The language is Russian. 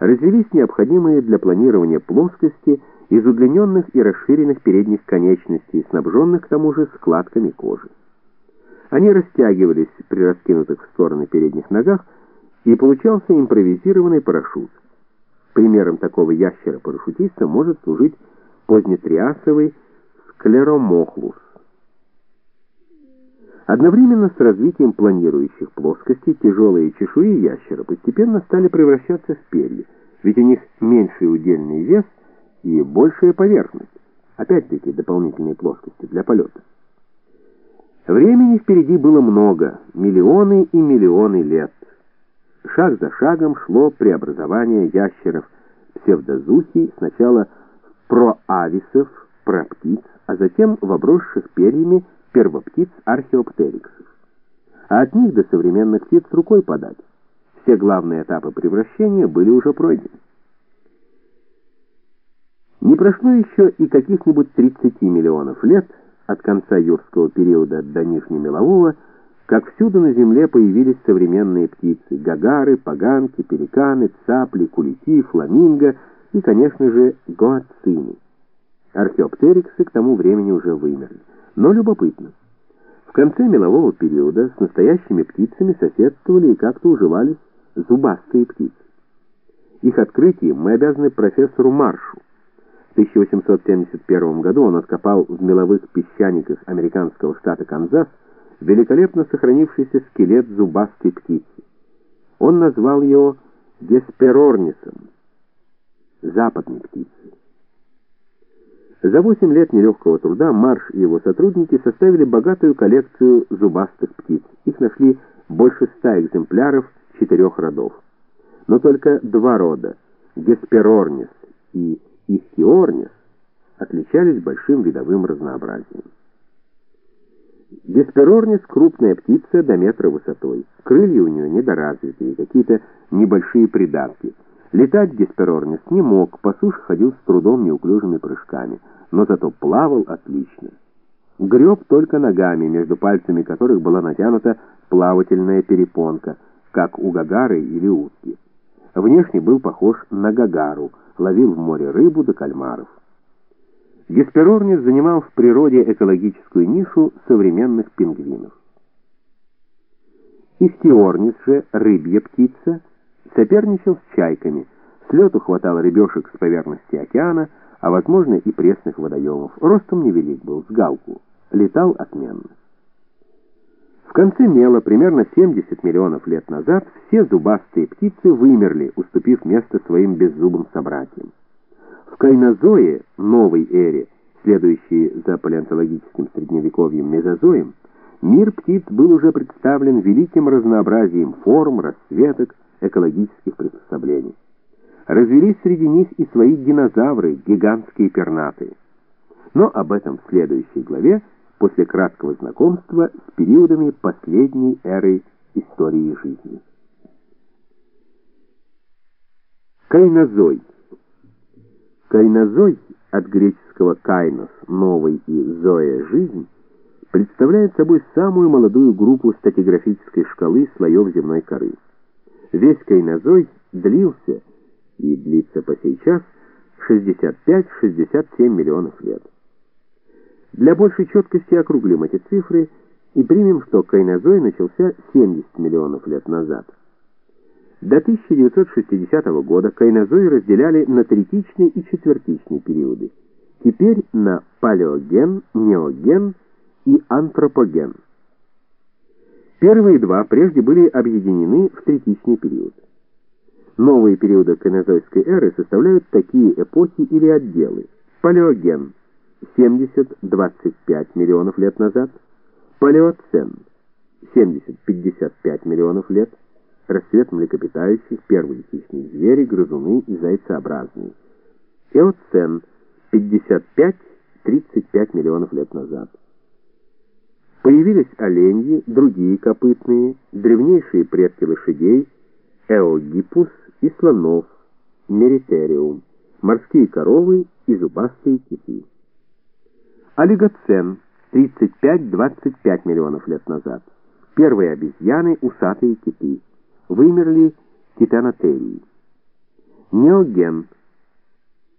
развелись необходимые для планирования плоскости из удлиненных и расширенных передних конечностей, снабженных к тому же складками кожи. Они растягивались при раскинутых в стороны передних ногах, и получался импровизированный парашют. Примером такого ящера-парашютиста может служить позднетриасовый склеромохлус. Одновременно с развитием планирующих плоскостей тяжелые чешуи ящера постепенно стали превращаться в перья, ведь у них меньший удельный вес и большая поверхность, опять-таки дополнительные плоскости для полета. Времени впереди было много, миллионы и миллионы лет. Шаг за шагом шло преобразование ящеров псевдозухий сначала в проависов, проптиц, а затем в обросших перьями первоптиц археоптериксов. А от них до современных птиц рукой подать. Все главные этапы превращения были уже пройдены. Не прошло еще и каких-нибудь 30 миллионов лет от конца юрского периода до нижнемелового, как всюду на Земле появились современные птицы — гагары, поганки, пеликаны, цапли, кулики, фламинго и, конечно же, гоацины. Археоптериксы к тому времени уже вымерли. Но любопытно. В конце мелового периода с настоящими птицами соседствовали и как-то уживались зубастые птицы. Их открытием мы обязаны профессору Маршу. В 1871 году он откопал в меловых песчаниках американского штата Канзас великолепно сохранившийся скелет зубастой птицы. Он назвал его Гесперорнисом, западной птицей. За 8 лет нелегкого труда Марш и его сотрудники составили богатую коллекцию зубастых птиц. Их нашли больше ста экземпляров четырех родов. Но только два рода, Гесперорнис и Ихтиорнис, отличались большим видовым разнообразием. Гесперорнис — крупная птица до метра высотой. Крылья у нее недоразвитые, какие-то небольшие придатки — Летать Гесперорнис не мог, по суше ходил с трудом неуклюжими прыжками, но зато плавал отлично. Греб только ногами, между пальцами которых была натянута плавательная перепонка, как у гагары или утки. Внешне был похож на гагару, ловил в море рыбу да кальмаров. Гесперорнис занимал в природе экологическую нишу современных пингвинов. Ихтиорнис же, рыбья птица, соперничал с чайками. С лету хватало рыбешек с поверхности океана, а, возможно, и пресных водоемов. Ростом невелик был, с галку. Летал отменно. В конце мела, примерно 70 миллионов лет назад, все зубастые птицы вымерли, уступив место своим беззубым собратьям. В кайнозое, новой эре, следующей за палеонтологическим средневековьем мезозоем, мир птиц был уже представлен великим разнообразием форм, расцветок, экологических приспособлений. Развелись среди них и свои динозавры, гигантские пернатые. Но об этом в следующей главе, после краткого знакомства с периодами последней эры истории жизни. Кайнозой. Кайнозой, от греческого «кайнос» — «новый» и «зоя» — «жизнь», представляет собой самую молодую группу статиграфической шкалы слоев земной коры. Весь кайнозой длился и длится по сей час 65-67 миллионов лет. Для большей четкости округлим эти цифры и примем, что кайнозой начался 70 миллионов лет назад. До 1960 года кайнозой разделяли на третичный и четвертичный периоды. Теперь на палеоген, неоген и антропоген. Первые два прежде были объединены в третичный период. Новые периоды кайнозойской эры составляют такие эпохи или отделы. Палеоген 70-25 миллионов лет назад, палеоцен 70-55 миллионов лет, расцвет млекопитающих, первые хищные звери, грызуны и зайцеобразные. Эоцен 55-35 миллионов лет назад. Появились оленьи, другие копытные, древнейшие предки лошадей, эогипус и слонов, меритериум, морские коровы и зубастые киты. Олигоцен 35-25 миллионов лет назад. Первые обезьяны, усатые киты. Вымерли титанотерии. Неоген –